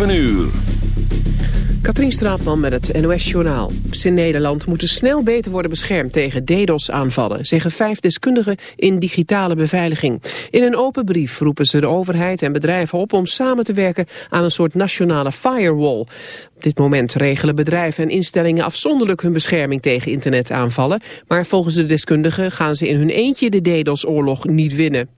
7 uur. Katrien Straatman met het NOS-journaal. In Nederland moeten snel beter worden beschermd tegen DDoS-aanvallen... zeggen vijf deskundigen in digitale beveiliging. In een open brief roepen ze de overheid en bedrijven op... om samen te werken aan een soort nationale firewall. Op dit moment regelen bedrijven en instellingen afzonderlijk hun bescherming tegen internetaanvallen... maar volgens de deskundigen gaan ze in hun eentje de DDoS-oorlog niet winnen.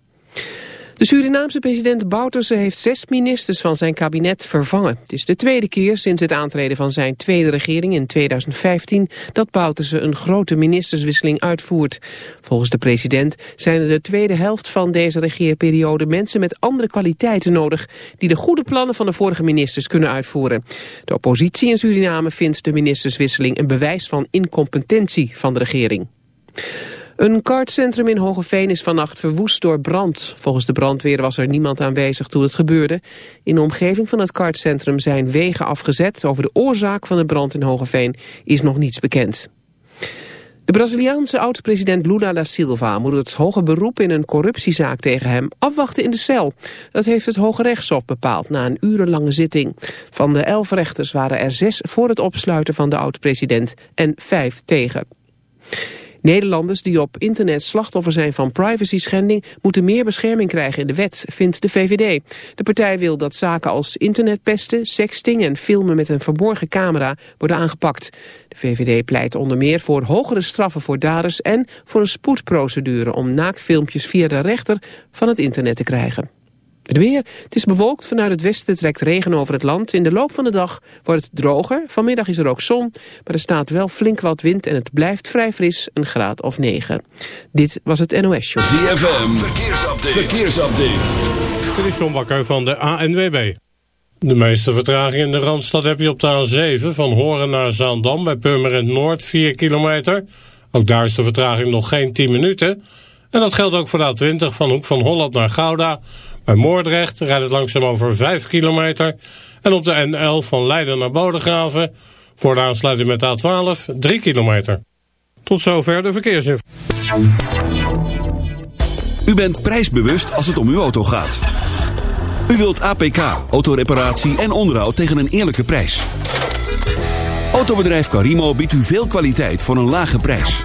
De Surinaamse president Bouterse heeft zes ministers van zijn kabinet vervangen. Het is de tweede keer sinds het aantreden van zijn tweede regering in 2015 dat Bouterse een grote ministerswisseling uitvoert. Volgens de president zijn er de tweede helft van deze regeerperiode mensen met andere kwaliteiten nodig die de goede plannen van de vorige ministers kunnen uitvoeren. De oppositie in Suriname vindt de ministerswisseling een bewijs van incompetentie van de regering. Een kartcentrum in Hogeveen is vannacht verwoest door brand. Volgens de brandweer was er niemand aanwezig toen het gebeurde. In de omgeving van het kartcentrum zijn wegen afgezet. Over de oorzaak van de brand in Hogeveen is nog niets bekend. De Braziliaanse oud-president Lula da Silva moet het hoge beroep in een corruptiezaak tegen hem afwachten in de cel. Dat heeft het Hoge Rechtshof bepaald na een urenlange zitting. Van de elf rechters waren er zes voor het opsluiten van de oud-president en vijf tegen. Nederlanders die op internet slachtoffer zijn van privacy schending moeten meer bescherming krijgen in de wet, vindt de VVD. De partij wil dat zaken als internetpesten, sexting en filmen met een verborgen camera worden aangepakt. De VVD pleit onder meer voor hogere straffen voor daders en voor een spoedprocedure om naaktfilmpjes via de rechter van het internet te krijgen. Het weer. Het is bewolkt. Vanuit het westen trekt regen over het land. In de loop van de dag wordt het droger. Vanmiddag is er ook zon. Maar er staat wel flink wat wind en het blijft vrij fris. Een graad of 9. Dit was het NOS Show. ZFM. Verkeersupdate. Verkeersupdate. Dit is John Bakker van de ANWB. De meeste vertraging in de Randstad heb je op de A7 van Horen naar Zaandam bij Purmerend Noord 4 kilometer. Ook daar is de vertraging nog geen 10 minuten. En dat geldt ook voor de A20 van Hoek van Holland naar Gouda. Bij Moordrecht rijdt het langzaam over 5 kilometer. En op de N11 van Leiden naar Bodegraven... voor de aansluiting met de A12 3 kilometer. Tot zover de verkeersinformatie. U bent prijsbewust als het om uw auto gaat. U wilt APK, autoreparatie en onderhoud tegen een eerlijke prijs. Autobedrijf Carimo biedt u veel kwaliteit voor een lage prijs.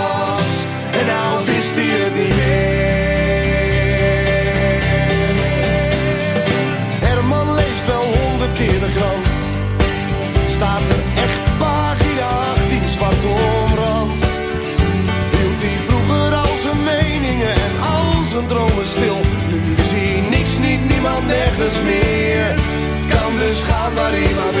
Gaan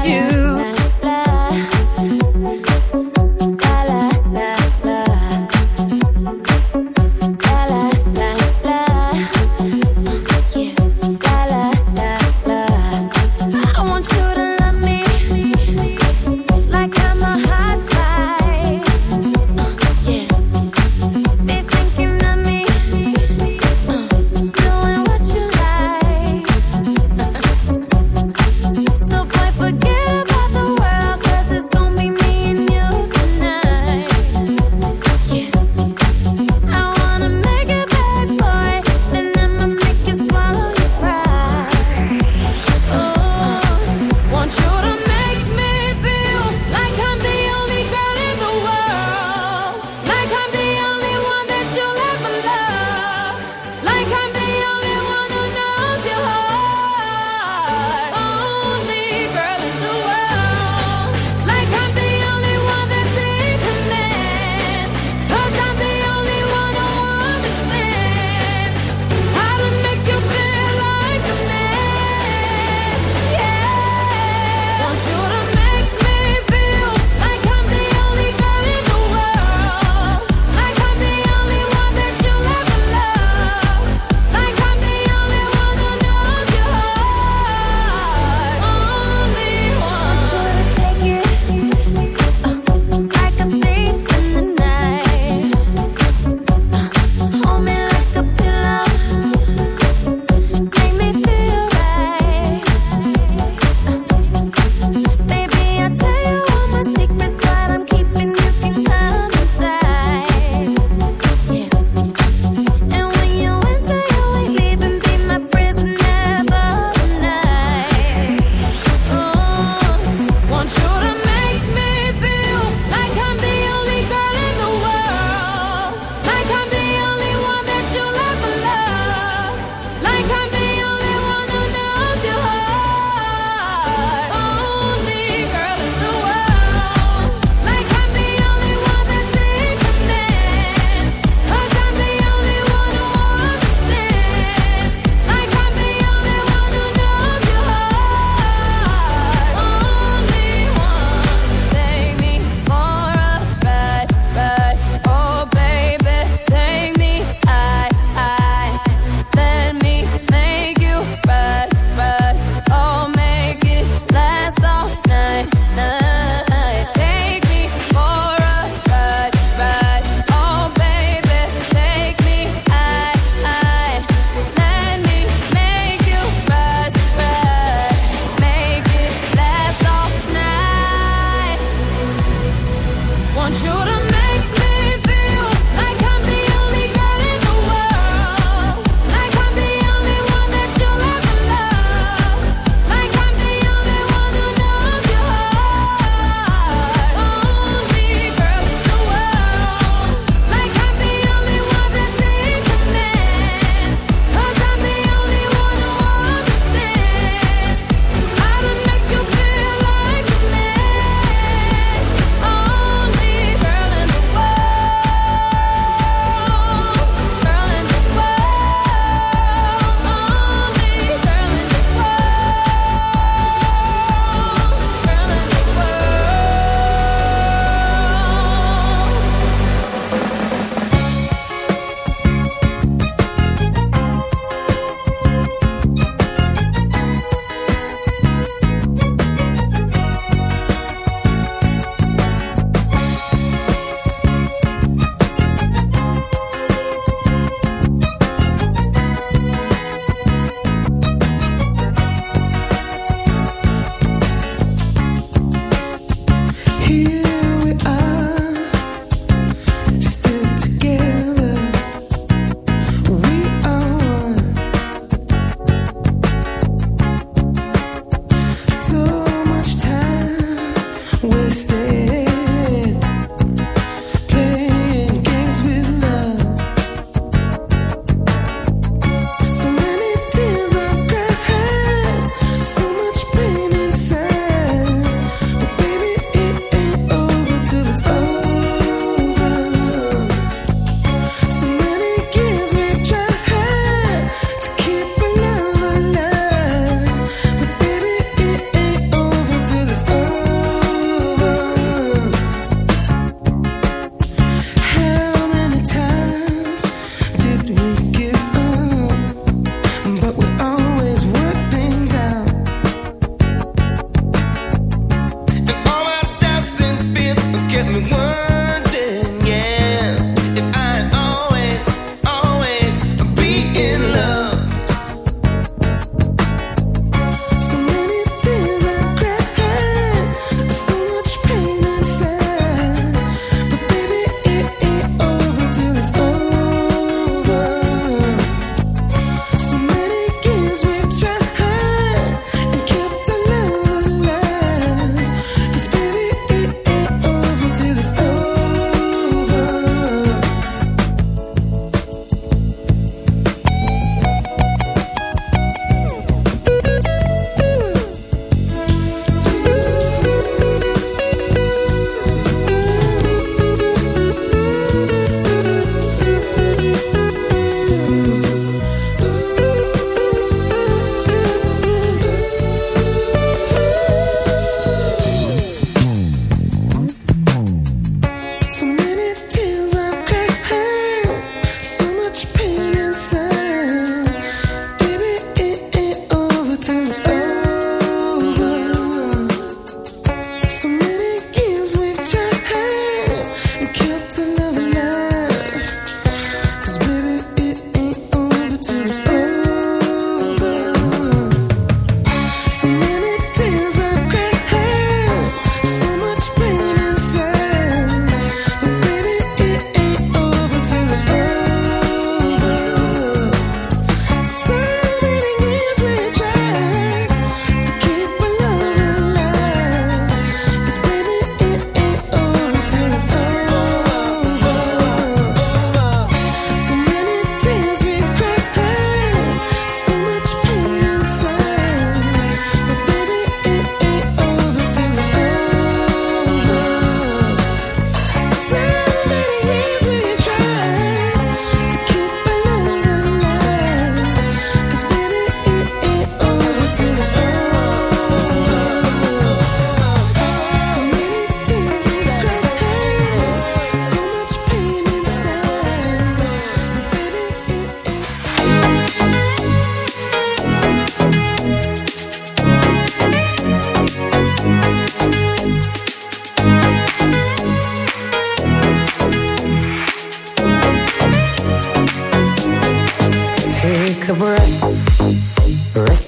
Of you.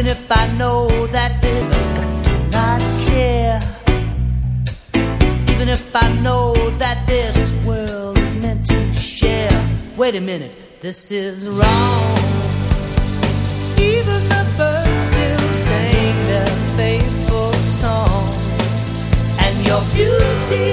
even if I know that they do not care. Even if I know that this world is meant to share. Wait a minute, this is wrong. Even the birds still sing their faithful song, and your beauty.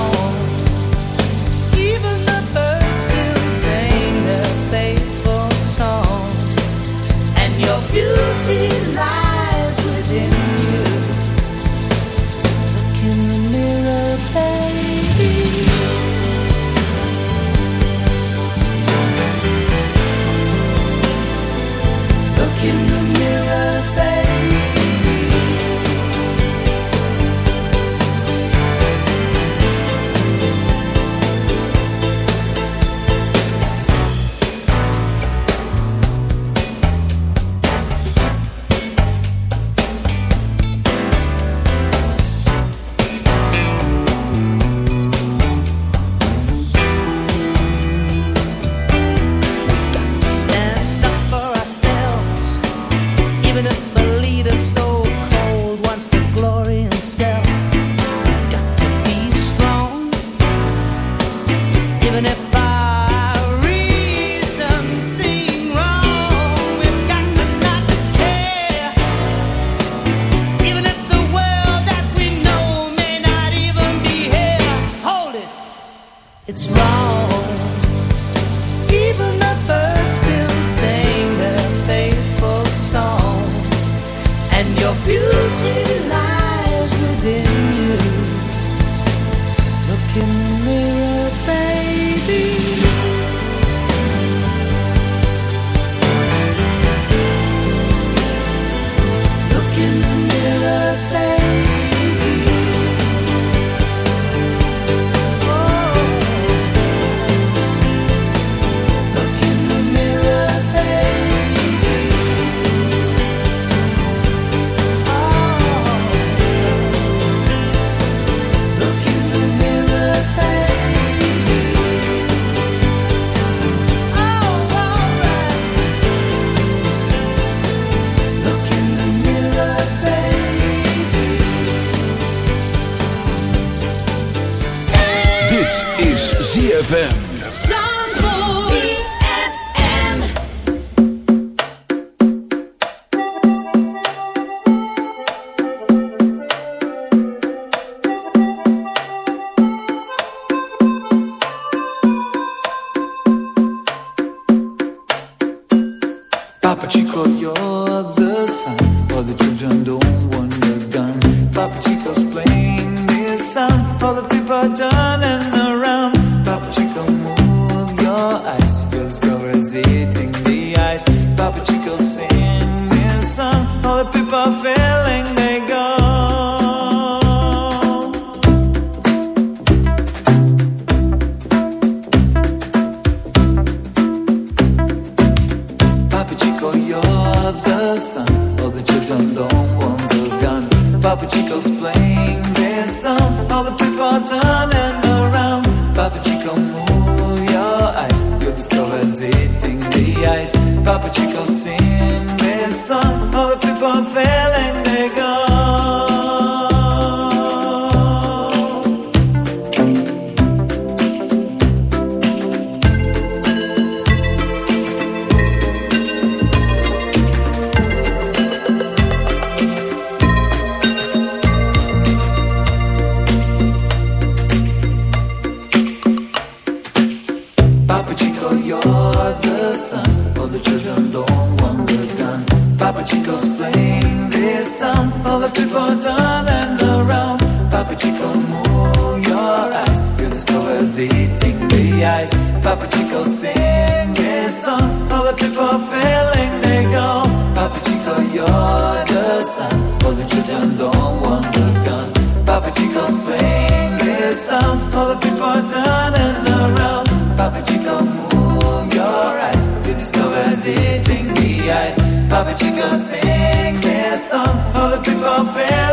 but you could sing this song. All the people fell.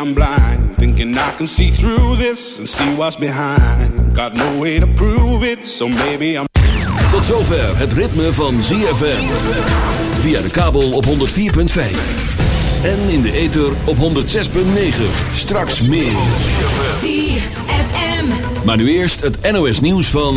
I'm blind, thinking I can see through this and see what's behind. Got no way to prove it, so maybe I'm. Tot zover het ritme van ZFM. Via de kabel op 104.5. En in de ether op 106.9. Straks meer. ZFM. Maar nu eerst het NOS nieuws van...